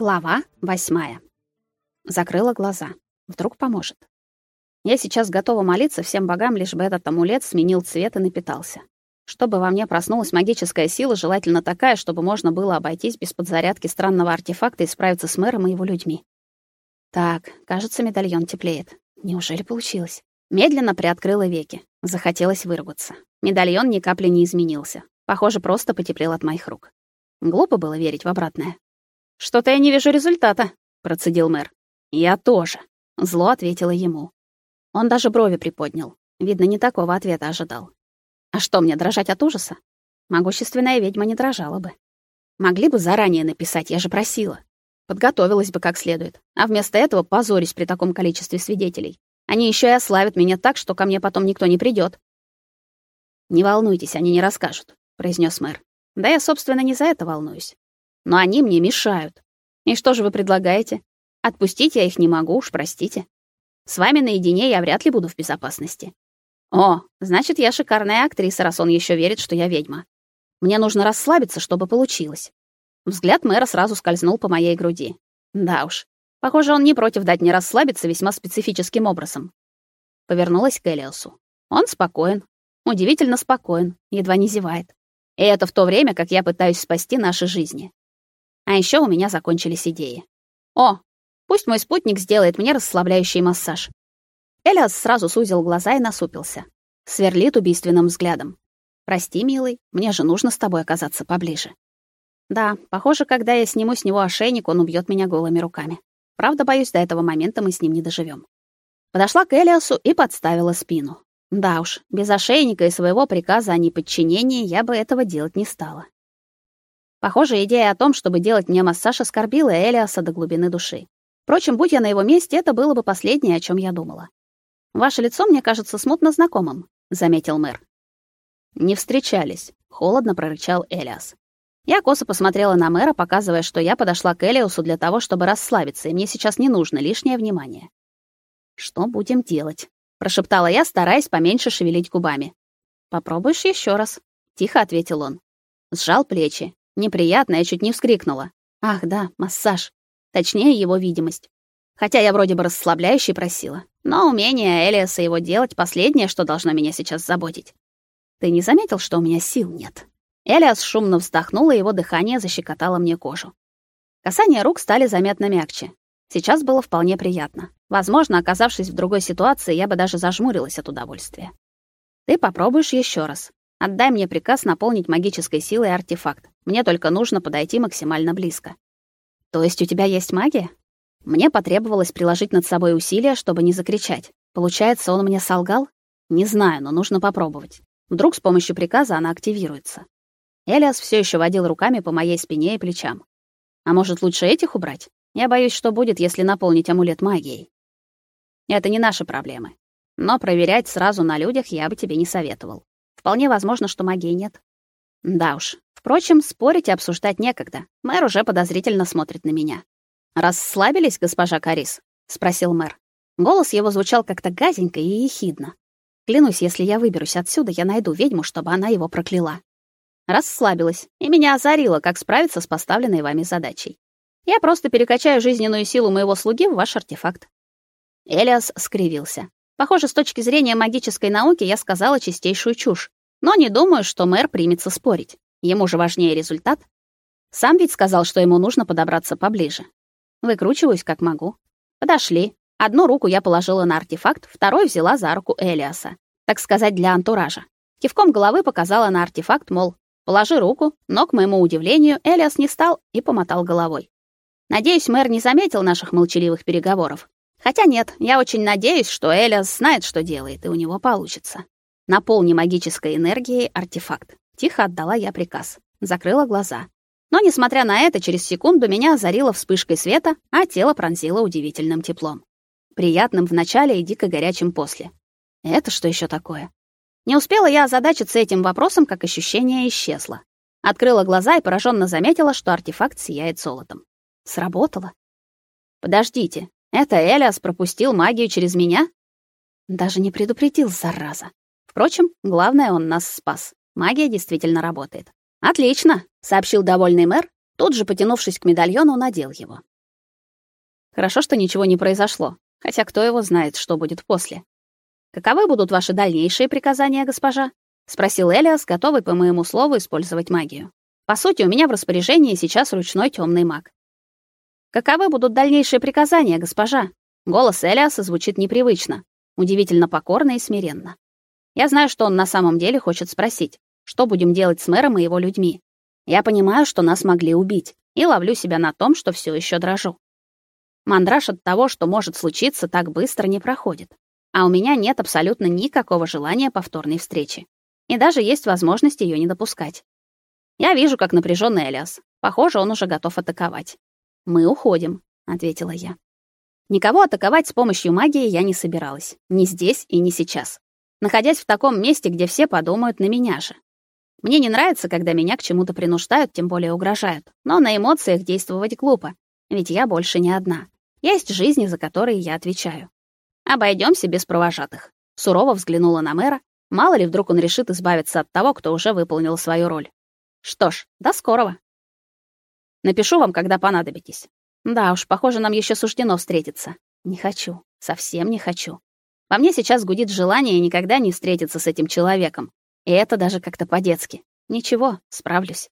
Глава восьмая. Закрыла глаза. Вдруг поможет. Я сейчас готова молиться всем богам, лишь бы этот амулет сменил цвет и напитался. Чтобы во мне проснулась магическая сила, желательно такая, чтобы можно было обойтись без подзарядки странного артефакта и справиться с мэром и его людьми. Так, кажется, медальон теплеет. Неужели получилось? Медленно приоткрыла веки. Захотелось выругаться. Медальон ни капли не изменился. Похоже, просто потеплел от моих рук. Глупо было верить в обратное. Что-то я не вижу результата, процедил мэр. Я тоже, зло ответила ему. Он даже брови приподнял. Видно, не такого ответа ожидал. А что мне дрожать от ужаса? Могущественная ведьма не дрожала бы. Могли бы заранее написать, я же просила. Подготовилась бы как следует. А вместо этого позорюсь при таком количестве свидетелей. Они еще и ославят меня так, что ко мне потом никто не придет. Не волнуйтесь, они не расскажут, произнес мэр. Да я, собственно, не за это волнуюсь но они мне мешают. И что же вы предлагаете? Отпустить я их не могу, уж простите. С вами наедине я вряд ли буду в безопасности. О, значит, я шикарная актриса, раз он еще верит, что я ведьма. Мне нужно расслабиться, чтобы получилось. Взгляд мэра сразу скользнул по моей груди. Да уж. Похоже, он не против дать мне расслабиться весьма специфическим образом. Повернулась к Элиосу. Он спокоен, удивительно спокоен, едва не зевает. И это в то время, как я пытаюсь спасти наши жизни. А еще у меня закончились идеи. О, пусть мой спутник сделает мне расслабляющий массаж. Элиас сразу сузил глаза и насупился. Сверлит убийственным взглядом. Прости, милый, мне же нужно с тобой оказаться поближе. Да, похоже, когда я сниму с него ошейник, он убьет меня голыми руками. Правда, боюсь, до этого момента мы с ним не доживем. Подошла к Элиасу и подставила спину. Да уж, без ошейника и своего приказа о неподчинении я бы этого делать не стала. Похоже, идея о том, чтобы делать мне массаж, оскорбила Элиаса до глубины души. Впрочем, будь я на его месте, это было бы последнее, о чем я думала. Ваше лицо мне кажется смутно знакомым, заметил мэр. Не встречались, холодно прорычал Элиас. Я косо посмотрела на мэра, показывая, что я подошла к Элиусу для того, чтобы расслабиться, и мне сейчас не нужно лишнее внимание. Что будем делать? прошептала я, стараясь поменьше шевелить губами. Попробуешь еще раз, тихо ответил он. Сжал плечи, Неприятно, я чуть не вскрикнула. Ах, да, массаж. Точнее, его видимость. Хотя я вроде бы расслабляющий просила, но умение Элиаса его делать последнее, что должно меня сейчас заботить. Ты не заметил, что у меня сил нет? Элиас шумно вздохнул, и его дыхание защекотало мне кожу. Касания рук стали заметно мягче. Сейчас было вполне приятно. Возможно, оказавшись в другой ситуации, я бы даже зажмурилась от удовольствия. Ты попробуешь еще раз. Отдай мне приказ наполнить магической силой артефакт. Мне только нужно подойти максимально близко. То есть у тебя есть магия? Мне потребовалось приложить над собой усилия, чтобы не закричать. Получается, он мне солгал? Не знаю, но нужно попробовать. Вдруг с помощью приказа она активируется. Элиас все еще водил руками по моей спине и плечам. А может, лучше этих убрать? Я боюсь, что будет, если наполнить амулет магией. Это не наши проблемы. Но проверять сразу на людях я бы тебе не советовал. Вполне возможно, что магии нет. Да уж, Впрочем, спорить и обсуждать некогда. Мэр уже подозрительно смотрит на меня. «Расслабились, госпожа Карис?» — спросил мэр. Голос его звучал как-то газенько и ехидно. Клянусь, если я выберусь отсюда, я найду ведьму, чтобы она его прокляла. Расслабилась, и меня озарило, как справиться с поставленной вами задачей. Я просто перекачаю жизненную силу моего слуги в ваш артефакт. Элиас скривился. Похоже, с точки зрения магической науки я сказала чистейшую чушь, но не думаю, что мэр примется спорить. Ему же важнее результат. Сам ведь сказал, что ему нужно подобраться поближе. Выкручиваюсь как могу. Подошли. Одну руку я положила на артефакт, второй взяла за руку Элиаса, так сказать, для антуража. Кивком головы показала на артефакт, мол, положи руку, но, к моему удивлению, Элиас не стал и помотал головой. Надеюсь, мэр не заметил наших молчаливых переговоров. Хотя нет, я очень надеюсь, что Элиас знает, что делает, и у него получится. Наполни магической энергией артефакт. Тихо отдала я приказ. Закрыла глаза. Но, несмотря на это, через секунду меня озарило вспышкой света, а тело пронзило удивительным теплом. Приятным в начале и дико горячим после. Это что еще такое? Не успела я озадачиться этим вопросом, как ощущение исчезло. Открыла глаза и пораженно заметила, что артефакт сияет золотом. Сработало. Подождите, это Элиас пропустил магию через меня? Даже не предупредил, зараза. Впрочем, главное, он нас спас. Магия действительно работает. Отлично, сообщил довольный мэр, тут же потянувшись к медальону, надел его. Хорошо, что ничего не произошло. Хотя кто его знает, что будет после. Каковы будут ваши дальнейшие приказания, госпожа? спросил Элиас, готовый по моему слову использовать магию. По сути, у меня в распоряжении сейчас ручной темный маг. Каковы будут дальнейшие приказания, госпожа? Голос Элиаса звучит непривычно, удивительно покорно и смиренно. Я знаю, что он на самом деле хочет спросить, что будем делать с мэром и его людьми. Я понимаю, что нас могли убить, и ловлю себя на том, что все еще дрожу. Мандраж от того, что может случиться, так быстро не проходит. А у меня нет абсолютно никакого желания повторной встречи. И даже есть возможность ее не допускать. Я вижу, как напряженный Элиас. Похоже, он уже готов атаковать. Мы уходим, ответила я. Никого атаковать с помощью магии я не собиралась, ни здесь и ни сейчас. Находясь в таком месте, где все подумают на меня же. Мне не нравится, когда меня к чему-то принуждают, тем более угрожают. Но на эмоциях действовать глупо, ведь я больше не одна. Есть жизни, за которые я отвечаю. Обойдемся без провожатых. Сурово взглянула на мэра. Мало ли вдруг он решит избавиться от того, кто уже выполнил свою роль. Что ж, до скорого. Напишу вам, когда понадобитесь. Да уж, похоже, нам еще суждено встретиться. Не хочу, совсем не хочу. Во мне сейчас гудит желание никогда не встретиться с этим человеком. И это даже как-то по-детски. Ничего, справлюсь.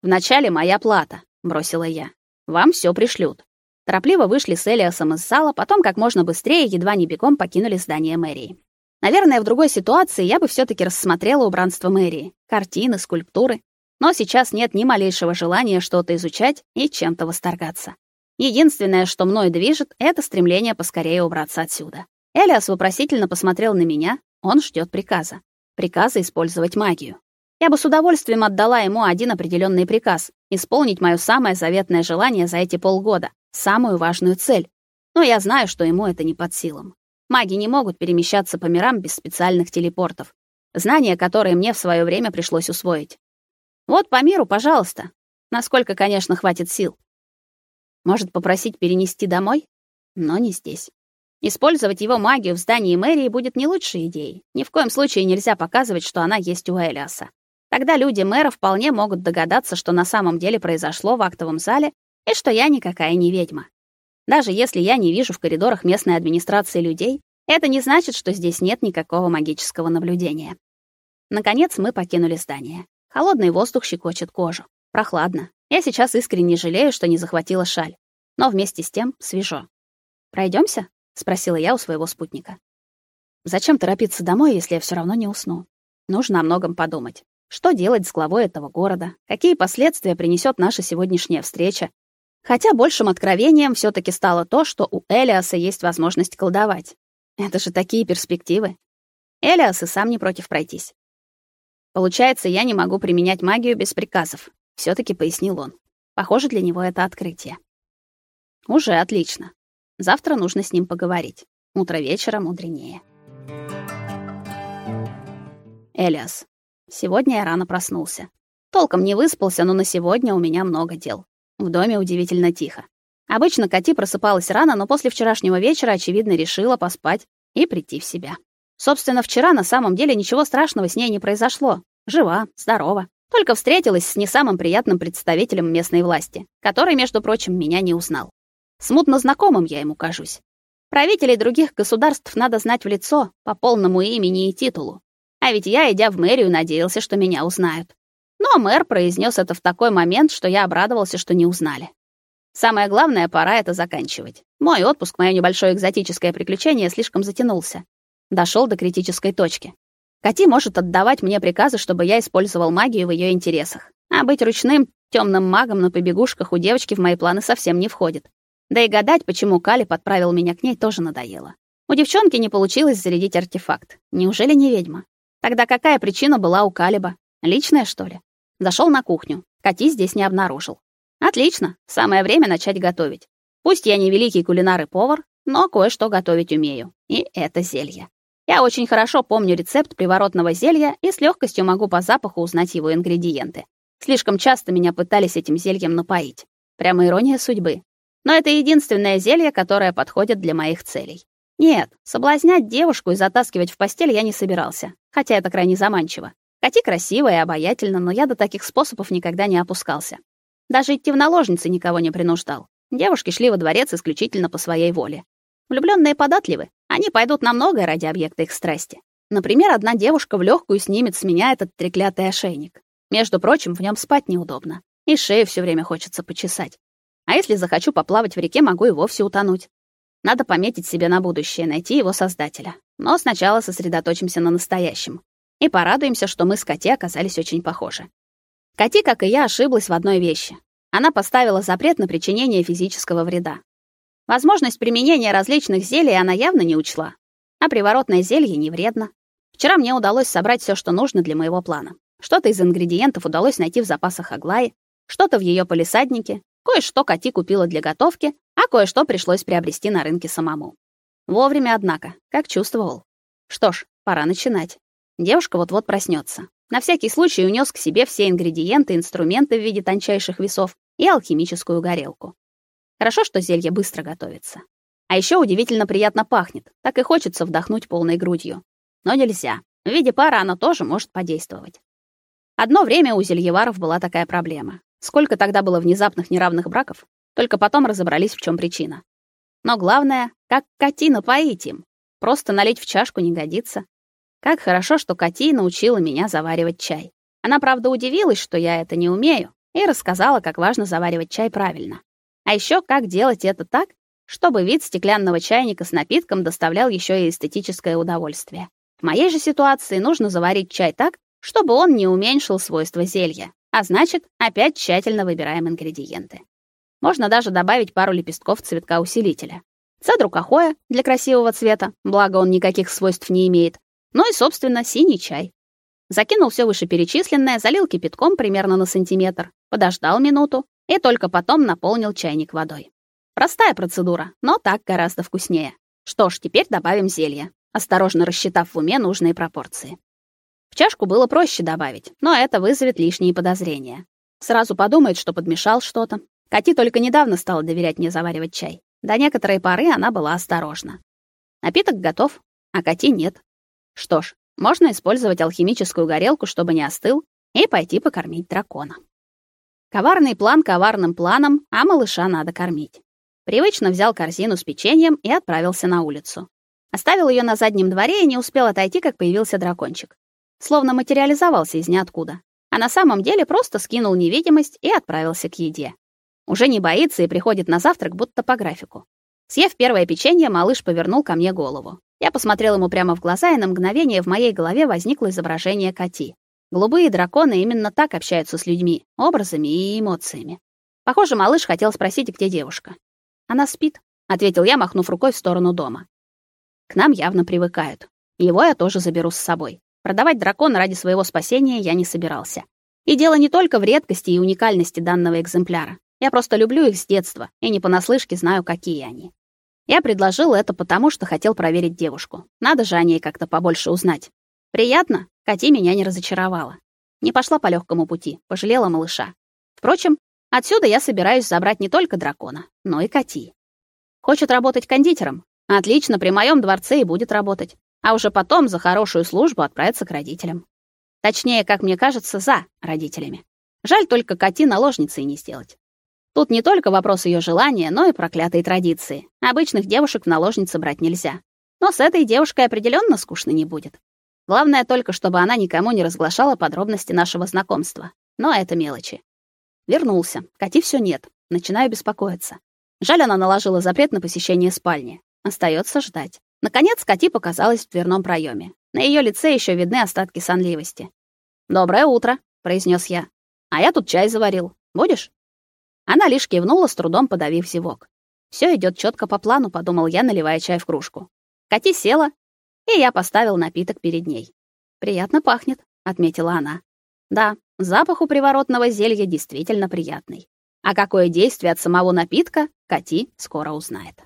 Вначале моя плата, бросила я. Вам все пришлют. Торопливо вышли с Элиасом из зала, потом как можно быстрее, едва не бегом покинули здание мэрии. Наверное, в другой ситуации я бы все таки рассмотрела убранство мэрии: картины, скульптуры, но сейчас нет ни малейшего желания что-то изучать и чем-то восторгаться. Единственное, что мной движет, это стремление поскорее убраться отсюда. Элиас вопросительно посмотрел на меня. Он ждет приказа. Приказа использовать магию. Я бы с удовольствием отдала ему один определенный приказ исполнить мое самое заветное желание за эти полгода, самую важную цель. Но я знаю, что ему это не под силам. Маги не могут перемещаться по мирам без специальных телепортов. Знания, которые мне в свое время пришлось усвоить. Вот по миру, пожалуйста. Насколько, конечно, хватит сил. Может, попросить перенести домой? Но не здесь. Использовать его магию в здании мэрии будет не лучшей идеей. Ни в коем случае нельзя показывать, что она есть у Элиаса. Тогда люди мэра вполне могут догадаться, что на самом деле произошло в актовом зале и что я никакая не ведьма. Даже если я не вижу в коридорах местной администрации людей, это не значит, что здесь нет никакого магического наблюдения. Наконец мы покинули здание. Холодный воздух щекочет кожу. Прохладно. Я сейчас искренне жалею, что не захватила шаль. Но вместе с тем свежо. Пройдемся? спросила я у своего спутника. Зачем торопиться домой, если я все равно не усну? Нужно о многом подумать. Что делать с главой этого города? Какие последствия принесет наша сегодняшняя встреча? Хотя большим откровением все таки стало то, что у Элиаса есть возможность колдовать. Это же такие перспективы. Элиас и сам не против пройтись. Получается, я не могу применять магию без приказов, все таки пояснил он. Похоже, для него это открытие. Уже отлично. Завтра нужно с ним поговорить. Утро вечера мудренее. Элиас. Сегодня я рано проснулся. Толком не выспался, но на сегодня у меня много дел. В доме удивительно тихо. Обычно Кати просыпалась рано, но после вчерашнего вечера, очевидно, решила поспать и прийти в себя. Собственно, вчера на самом деле ничего страшного с ней не произошло. Жива, здорова. Только встретилась с не самым приятным представителем местной власти, который, между прочим, меня не узнал. Смутно знакомым я ему кажусь. Правителей других государств надо знать в лицо, по полному имени и титулу. А ведь я, идя в мэрию, надеялся, что меня узнают. Но мэр произнес это в такой момент, что я обрадовался, что не узнали. Самое главное, пора это заканчивать. Мой отпуск, мое небольшое экзотическое приключение слишком затянулся дошел до критической точки. Кати может отдавать мне приказы, чтобы я использовал магию в ее интересах. А быть ручным темным магом на побегушках у девочки в мои планы совсем не входит. Да и гадать, почему Кали подправил меня к ней, тоже надоело. У девчонки не получилось зарядить артефакт. Неужели не ведьма? Тогда какая причина была у Калиба? Личная, что ли? Зашел на кухню. Кати здесь не обнаружил. Отлично, самое время начать готовить. Пусть я не великий кулинар и повар, но кое-что готовить умею. И это зелье. Я очень хорошо помню рецепт приворотного зелья и с легкостью могу по запаху узнать его ингредиенты. Слишком часто меня пытались этим зельем напоить. Прямо ирония судьбы. Но это единственное зелье, которое подходит для моих целей. Нет, соблазнять девушку и затаскивать в постель я не собирался, хотя это крайне заманчиво. Кати красивая и обаятельна, но я до таких способов никогда не опускался. Даже идти в наложницы никого не принуждал. Девушки шли во дворец исключительно по своей воле. Влюблённые податливы, они пойдут на многое ради объекта их страсти. Например, одна девушка в лёгкую снимет с меня этот треклятый ошейник. Между прочим, в нём спать неудобно, и шею всё время хочется почесать. А если захочу поплавать в реке, могу и вовсе утонуть. Надо пометить себе на будущее, найти его создателя. Но сначала сосредоточимся на настоящем. И порадуемся, что мы с Кати оказались очень похожи. Кати, как и я, ошиблась в одной вещи. Она поставила запрет на причинение физического вреда. Возможность применения различных зелий она явно не учла. А приворотное зелье не вредно. Вчера мне удалось собрать все, что нужно для моего плана. Что-то из ингредиентов удалось найти в запасах Аглаи, что-то в ее полисаднике, кое-что Кати купила для готовки, а кое-что пришлось приобрести на рынке самому. Вовремя, однако, как чувствовал. Что ж, пора начинать. Девушка вот-вот проснется. На всякий случай унес к себе все ингредиенты, инструменты в виде тончайших весов и алхимическую горелку. Хорошо, что зелье быстро готовится. А еще удивительно приятно пахнет. Так и хочется вдохнуть полной грудью. Но нельзя. В виде пара оно тоже может подействовать. Одно время у зельеваров была такая проблема. Сколько тогда было внезапных неравных браков, только потом разобрались, в чем причина. Но главное, как Кати напоить им. Просто налить в чашку не годится. Как хорошо, что Кати научила меня заваривать чай. Она, правда, удивилась, что я это не умею, и рассказала, как важно заваривать чай правильно. А еще как делать это так, чтобы вид стеклянного чайника с напитком доставлял еще и эстетическое удовольствие. В моей же ситуации нужно заварить чай так, чтобы он не уменьшил свойства зелья, а значит, опять тщательно выбираем ингредиенты. Можно даже добавить пару лепестков цветка усилителя. Цедру кахоя для красивого цвета, благо он никаких свойств не имеет, ну и, собственно, синий чай. Закинул все вышеперечисленное, залил кипятком примерно на сантиметр, подождал минуту и только потом наполнил чайник водой. Простая процедура, но так гораздо вкуснее. Что ж, теперь добавим зелье, осторожно рассчитав в уме нужные пропорции. В чашку было проще добавить, но это вызовет лишние подозрения. Сразу подумает, что подмешал что-то. Кати только недавно стала доверять мне заваривать чай. До некоторой поры она была осторожна. Напиток готов, а Кати нет. Что ж, можно использовать алхимическую горелку, чтобы не остыл, и пойти покормить дракона. Коварный план коварным планом, а малыша надо кормить. Привычно взял корзину с печеньем и отправился на улицу. Оставил ее на заднем дворе и не успел отойти, как появился дракончик. Словно материализовался из ниоткуда. А на самом деле просто скинул невидимость и отправился к еде. Уже не боится и приходит на завтрак будто по графику. Съев первое печенье, малыш повернул ко мне голову. Я посмотрел ему прямо в глаза, и на мгновение в моей голове возникло изображение Кати. Голубые драконы именно так общаются с людьми, образами и эмоциями. Похоже, малыш хотел спросить, где девушка. Она спит, ответил я, махнув рукой в сторону дома. К нам явно привыкают. Его я тоже заберу с собой. Продавать дракона ради своего спасения я не собирался. И дело не только в редкости и уникальности данного экземпляра. Я просто люблю их с детства и не понаслышке знаю, какие они. Я предложил это потому, что хотел проверить девушку. Надо же о ней как-то побольше узнать. Приятно, Кати меня не разочаровала. Не пошла по легкому пути, пожалела малыша. Впрочем, отсюда я собираюсь забрать не только дракона, но и Кати. Хочет работать кондитером? Отлично, при моем дворце и будет работать. А уже потом за хорошую службу отправиться к родителям. Точнее, как мне кажется, за родителями. Жаль только Кати наложницей не сделать. Тут не только вопрос ее желания, но и проклятые традиции. Обычных девушек в наложницы брать нельзя. Но с этой девушкой определенно скучно не будет. Главное только, чтобы она никому не разглашала подробности нашего знакомства. Но это мелочи. Вернулся. Кати все нет. Начинаю беспокоиться. Жаль, она наложила запрет на посещение спальни. Остается ждать. Наконец Кати показалась в дверном проеме. На ее лице еще видны остатки сонливости. "Доброе утро", произнес я. "А я тут чай заварил. Будешь?" Она лишь кивнула, с трудом подавив зевок. Все идет четко по плану, подумал я, наливая чай в кружку. Кати села, и я поставил напиток перед ней. Приятно пахнет, отметила она. Да, запах у приворотного зелья действительно приятный. А какое действие от самого напитка, Кати скоро узнает.